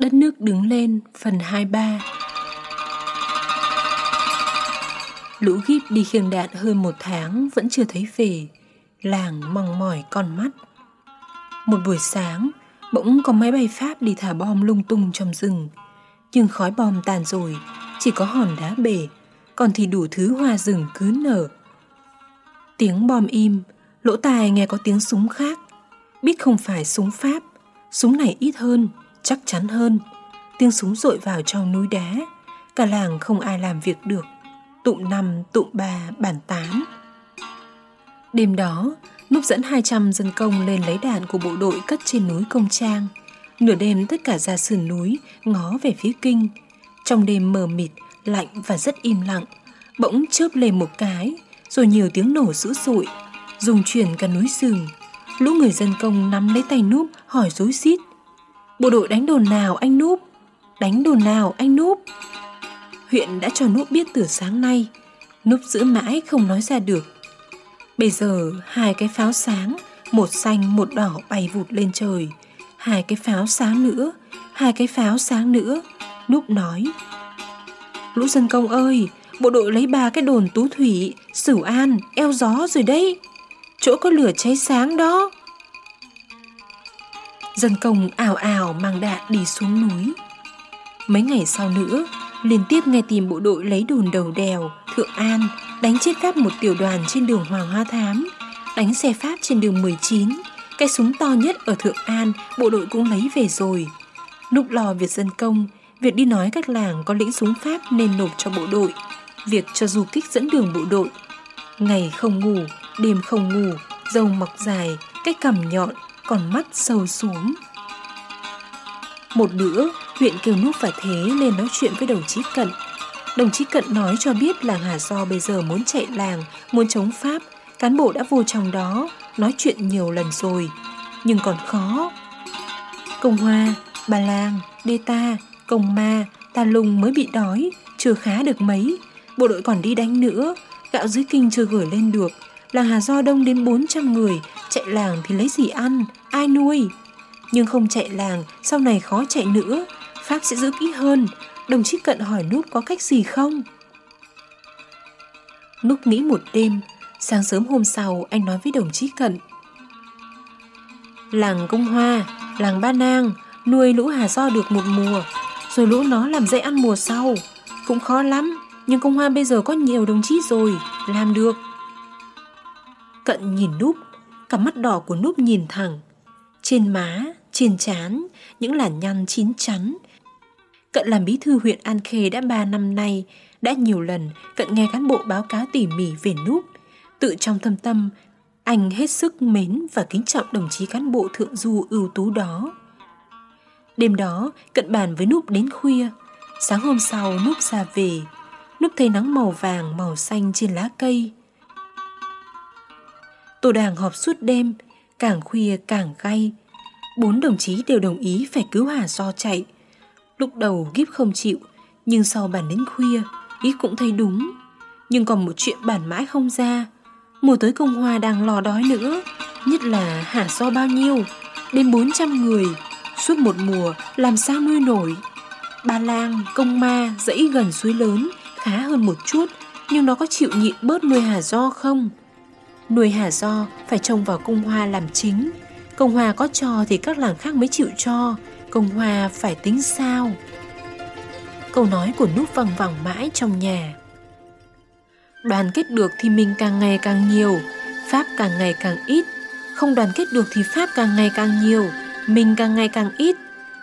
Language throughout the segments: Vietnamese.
Đất nước đứng lên, phần 23 Lũ gíp đi khiêng đạn hơn một tháng vẫn chưa thấy về. Làng mong mỏi con mắt. Một buổi sáng, Bỗng có máy bay Pháp đi thả bom lung tung trong rừng. Nhưng khói bom tàn rồi, Chỉ có hòn đá bể, Còn thì đủ thứ hoa rừng cứ nở. Tiếng bom im, Lỗ tài nghe có tiếng súng khác. Biết không phải súng Pháp, Súng này ít hơn chắc chắn hơn. Tiếng súng rội vào trong núi đá, cả làng không ai làm việc được. tụng năm, tụng ba, bản tám. Đêm đó, Núp dẫn 200 dân công lên lấy đạn của bộ đội cất trên núi Công Trang. Nửa đêm tất cả ra sườn núi, ngó về phía kinh. Trong đêm mờ mịt, lạnh và rất im lặng, bỗng chớp lên một cái, rồi nhiều tiếng nổ dữ dội, dùng chuyển cả núi rừng. Lũ người dân công nắm lấy tay Núp hỏi rối rít Bộ đội đánh đồn nào anh Núp? Đánh đồn nào anh Núp? Huyện đã cho Núp biết từ sáng nay. Núp giữ mãi không nói ra được. Bây giờ hai cái pháo sáng, một xanh một đỏ bay vụt lên trời. Hai cái pháo sáng nữa, hai cái pháo sáng nữa. Núp nói. Lũ dân công ơi, bộ đội lấy ba cái đồn tú thủy, sửu an, eo gió rồi đấy. Chỗ có lửa cháy sáng đó. Dân công ảo ảo mang đạn đi xuống núi. Mấy ngày sau nữa, liên tiếp nghe tìm bộ đội lấy đồn đầu đèo, Thượng An, đánh chết Pháp một tiểu đoàn trên đường Hoàng Hoa Thám, đánh xe Pháp trên đường 19. Cái súng to nhất ở Thượng An, bộ đội cũng lấy về rồi. Lúc lo việc dân công, việc đi nói các làng có lĩnh súng Pháp nên nộp cho bộ đội, việc cho du kích dẫn đường bộ đội. Ngày không ngủ, đêm không ngủ, dâu mọc dài, cái cằm nhọn, còn mắt sâu xuống. Một bữa, huyện kêu núp và thế lên nói chuyện với đồng chí Cận. Đồng chí Cận nói cho biết làng Hà Do bây giờ muốn chạy làng, muốn chống Pháp. Cán bộ đã vô trong đó, nói chuyện nhiều lần rồi, nhưng còn khó. Công Hoa, Bà Làng, Đê Ta, Công Ma, Ta lùng mới bị đói, chưa khá được mấy. Bộ đội còn đi đánh nữa, gạo dưới kinh chưa gửi lên được. Làng Hà Do đông đến 400 người, chạy làng thì lấy gì ăn, ai nuôi? Nhưng không chạy làng, sau này khó chạy nữa, Pháp sẽ giữ kỹ hơn. Đồng chí Cận hỏi Núp có cách gì không? Núp nghĩ một đêm, sáng sớm hôm sau anh nói với đồng chí Cận. Làng Công Hoa, làng Ba Nang, nuôi lũ Hà Do được một mùa, rồi lũ nó làm dây ăn mùa sau. Cũng khó lắm, nhưng Công Hoa bây giờ có nhiều đồng chí rồi, làm được. Cận nhìn Núp Cả mắt đỏ của núp nhìn thẳng. Trên má, trên trán Những làn nhăn chín chắn. Cận làm bí thư huyện An Khê đã 3 năm nay Đã nhiều lần Cận nghe cán bộ báo cáo tỉ mỉ về núp. Tự trong thâm tâm Anh hết sức mến và kính trọng đồng chí cán bộ thượng du ưu tú đó. Đêm đó Cận bàn với núp đến khuya. Sáng hôm sau núp ra về. Núp thấy nắng màu vàng màu xanh trên lá cây. Tổ đảng họp suốt đêm, càng khuya càng gay. Bốn đồng chí đều đồng ý phải cứu Hà Do chạy. Lúc đầu Gíp không chịu, nhưng sau bàn đến khuya, Gíp cũng thấy đúng. Nhưng còn một chuyện bản mãi không ra. Mùa tới công hoa đang lo đói nữa, nhất là Hà Do bao nhiêu, đến 400 người, suốt một mùa làm sao nuôi nổi. Ba lang, công ma, dãy gần suối lớn, khá hơn một chút, nhưng nó có chịu nhịn bớt nuôi Hà Do không? Nuôi hà do phải trông vào cung hoa làm chính. Công hoa có cho thì các làng khác mới chịu cho. Công hoa phải tính sao? Câu nói của núp văng vẳng mãi trong nhà. Đoàn kết được thì mình càng ngày càng nhiều, Pháp càng ngày càng ít. Không đoàn kết được thì Pháp càng ngày càng nhiều, Mình càng ngày càng ít.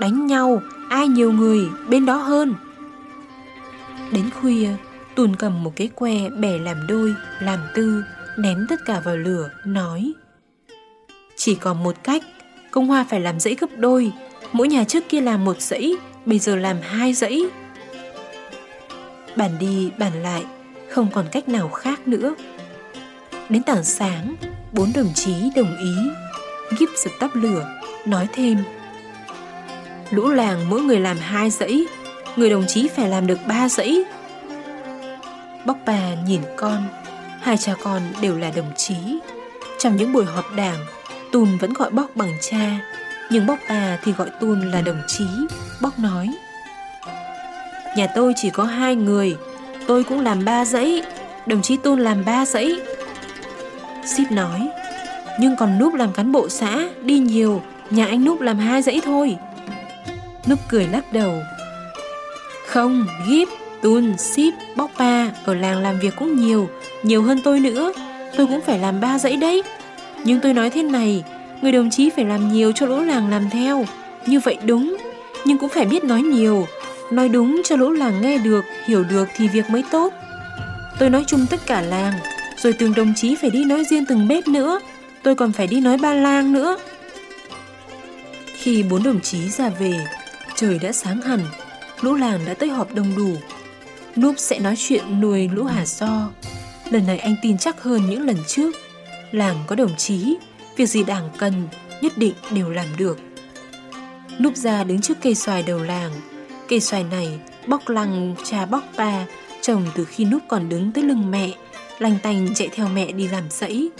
Đánh nhau, Ai nhiều người, bên đó hơn. Đến khuya, Tùn cầm một cái que bẻ làm đôi, Làm tư ném tất cả vào lửa, nói Chỉ còn một cách, công hoa phải làm dãy gấp đôi, mỗi nhà trước kia làm một dãy, bây giờ làm hai dãy. Bàn đi, bàn lại, không còn cách nào khác nữa. Đến tảng sáng, bốn đồng chí đồng ý, Gíp giật tắp lửa, nói thêm Lũ làng mỗi người làm hai dãy, người đồng chí phải làm được ba dãy. Bóc bà nhìn con, Hai cha con đều là đồng chí. Trong những buổi họp đảng Tùn vẫn gọi Bóc bằng cha Nhưng bóc à thì gọi Tùn là đồng chí Bóc nói. Nhà tôi chỉ có hai người Tôi cũng làm ba dãy Đồng chí Tùn làm ba dãy. Ship nói Nhưng còn Núp làm cán bộ xã Đi nhiều Nhà anh Núp làm hai dãy thôi. Núp cười lắc đầu. Không, Gip, Tun, Ship, Bóc Ba Ở làng làm việc cũng nhiều nhiều hơn tôi nữa. Tôi cũng phải làm ba dãy đấy. Nhưng tôi nói thế này, Người đồng chí phải làm nhiều cho lỗ làng làm theo. Như vậy đúng, Nhưng cũng phải biết nói nhiều. Nói đúng cho lỗ làng nghe được, Hiểu được thì việc mới tốt. Tôi nói chung tất cả làng, Rồi từng đồng chí phải đi nói riêng từng bếp nữa. Tôi còn phải đi nói ba lang nữa. Khi bốn đồng chí ra về, Trời đã sáng hẳn. Lũ làng đã tới họp đông đủ. Núp sẽ nói chuyện nuôi lũ hà so. Lần này anh tin chắc hơn những lần trước. Làng có đồng chí, Việc gì đảng cần, Nhất định đều làm được. Núp ra đứng trước cây xoài đầu làng, Cây xoài này Bóc lăng, cha bóc ba Trồng từ khi Núp còn đứng tới lưng mẹ, Lanh tanh chạy theo mẹ đi làm sẫy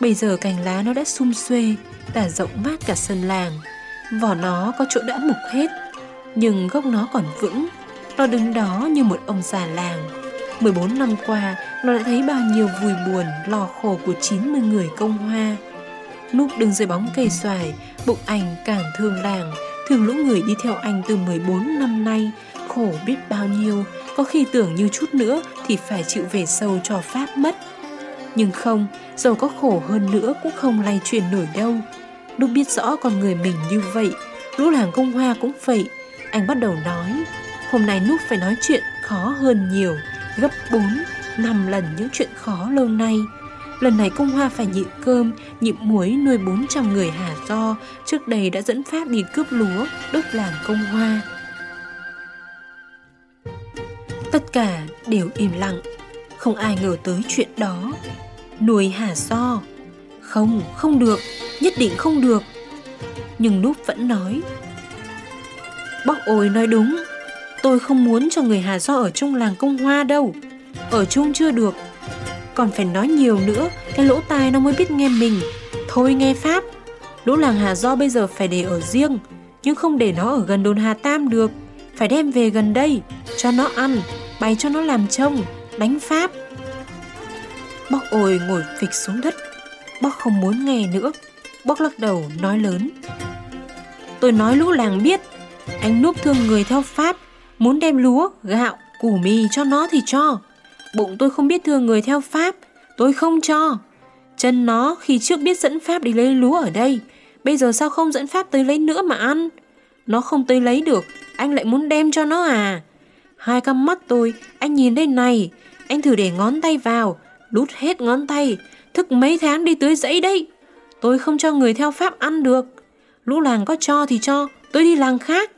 Bây giờ cành lá nó đã sum xuê, Tả rộng mát cả sân làng. Vỏ nó có chỗ đã mục hết, Nhưng gốc nó còn vững. Nó đứng đó như một ông già làng. 14 năm qua nó đã thấy bao nhiêu vui buồn Lo khổ của 90 người công hoa. Núp đứng dưới bóng cây xoài Bụng anh càng thương làng. Thương lũ người đi theo anh từ 14 năm nay. Khổ biết bao nhiêu Có khi tưởng như chút nữa Thì phải chịu về sâu cho Pháp mất. Nhưng không Dầu có khổ hơn nữa Cũng không lay chuyển nổi đâu. Lúc biết rõ con người mình như vậy Lũ làng công hoa cũng vậy. Anh bắt đầu nói Hôm nay Núp phải nói chuyện khó hơn nhiều Gấp 4, năm lần những chuyện khó lâu nay Lần này công hoa phải nhịn cơm, nhịn muối nuôi 400 người Hà Do, trước đây đã dẫn Pháp đi cướp lúa, đốt làng công hoa. Tất cả đều im lặng, không ai ngờ tới chuyện đó. Nuôi Hà Do, không, không được, nhất định không được. Nhưng Núp vẫn nói, Bác ôi nói đúng, tôi không muốn cho người Hà Do ở chung làng công hoa đâu. Ở chung chưa được, còn phải nói nhiều nữa Cái lỗ tai nó mới biết nghe mình. Thôi nghe Pháp. Lũ làng Hà Do bây giờ phải để ở riêng Nhưng không để nó ở gần đồn Hà Tam được. Phải đem về gần đây Cho nó ăn Bày cho nó làm trông Đánh Pháp. Bóc ôi ngồi phịch xuống đất. Bóc không muốn nghe nữa. Bóc lắc đầu nói lớn. Tôi nói lũ làng biết Anh núp thương người theo Pháp Muốn đem lúa, gạo, củ mì cho nó thì cho. Bụng tôi không biết thương người theo Pháp. Tôi không cho. Chân nó khi trước biết dẫn Pháp đi lấy lúa ở đây, Bây giờ sao không dẫn Pháp tới lấy nữa mà ăn? Nó không tới lấy được, Anh lại muốn đem cho nó à? Hai căm mắt tôi, Anh nhìn đây này, Anh thử để ngón tay vào, Đút hết ngón tay, Thức mấy tháng đi tưới dãy đây Tôi không cho người theo Pháp ăn được. Lũ làng có cho thì cho, Tôi đi làng khác.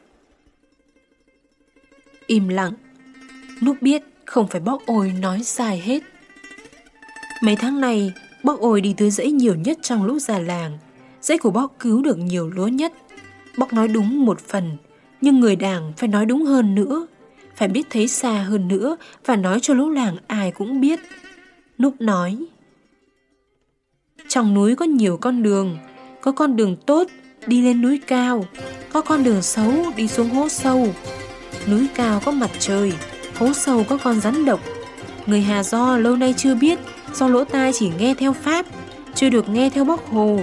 Im lặng. Núp biết không phải bóc ôi nói sai hết. Mấy tháng này, bóc ôi đi tưới dãy nhiều nhất trong lũ già làng. Dãy của bóc cứu được nhiều lúa nhất. Bóc nói đúng một phần, nhưng người đảng phải nói đúng hơn nữa. Phải biết thấy xa hơn nữa và nói cho lũ làng ai cũng biết. Núp nói, Trong núi có nhiều con đường, có con đường tốt đi lên núi cao, có con đường xấu đi xuống hố sâu. Núi cao có mặt trời, hố sâu có con rắn độc. Người Hà Do lâu nay chưa biết, do lỗ tai chỉ nghe theo Pháp, chưa được nghe theo bóc hồ.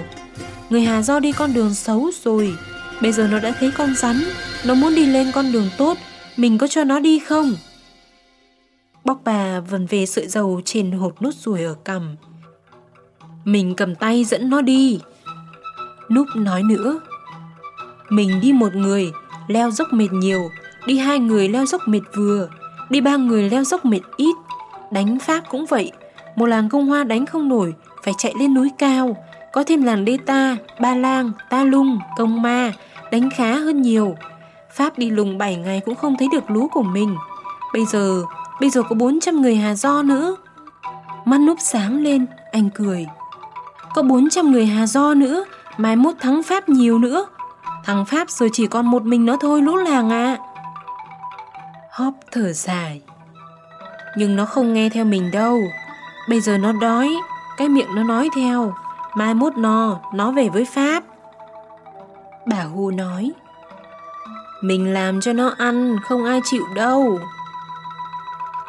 Người Hà Do đi con đường xấu rồi, bây giờ nó đã thấy con rắn, nó muốn đi lên con đường tốt, mình có cho nó đi không? Bóc bà vần về sợi dầu trên hột nút ruồi ở cằm. Mình cầm tay dẫn nó đi. Núp nói nữa. Mình đi một người, leo dốc mệt nhiều, đi hai người leo dốc mệt vừa, Đi ba người leo dốc mệt ít. Đánh Pháp cũng vậy. Một làng công hoa đánh không nổi Phải chạy lên núi cao. Có thêm làng đê ta, ba lang, ta lung, công ma Đánh khá hơn nhiều. Pháp đi lùng 7 ngày cũng không thấy được lúa của mình. Bây giờ Bây giờ có 400 người Hà Do nữa. Mắt núp sáng lên Anh cười. Có 400 người Hà Do nữa Mai mốt thắng Pháp nhiều nữa. Thằng Pháp rồi chỉ còn một mình nó thôi lũ làng à Hóp thở dài Nhưng nó không nghe theo mình đâu Bây giờ nó đói Cái miệng nó nói theo Mai mốt no Nó về với Pháp Bà Hu nói. Mình làm cho nó ăn, không ai chịu đâu.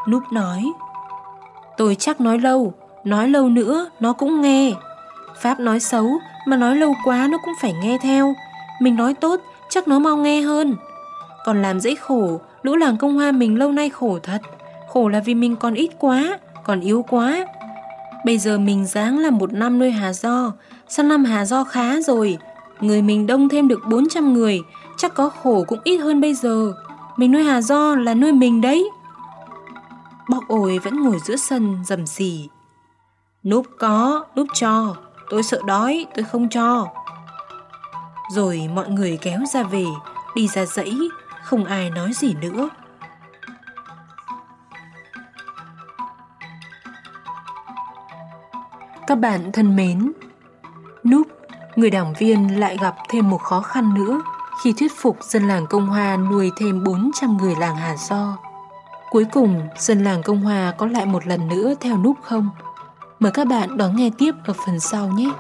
Núp nói. Tôi chắc nói lâu, nói lâu nữa nó cũng nghe. Pháp nói xấu mà nói lâu quá nó cũng phải nghe theo. Mình nói tốt chắc nó mau nghe hơn. Còn làm dễ khổ, lũ làng công hoa mình lâu nay khổ thật. Khổ là vì mình còn ít quá, còn yếu quá. Bây giờ mình dáng là một năm nuôi hà do, sang năm hà do khá rồi. Người mình đông thêm được 400 người, chắc có khổ cũng ít hơn bây giờ. Mình nuôi hà do là nuôi mình đấy. Bọc ổi vẫn ngồi giữa sân dầm xì. Núp có, núp cho, tôi sợ đói, tôi không cho. Rồi mọi người kéo ra về, đi ra dãy, không ai nói gì nữa. Các bạn thân mến, Núp, người đảng viên lại gặp thêm một khó khăn nữa khi thuyết phục dân làng Công Hoa nuôi thêm 400 người làng Hà Do. Cuối cùng, dân làng Công Hòa có lại một lần nữa theo núp không? Mời các bạn đón nghe tiếp ở phần sau nhé!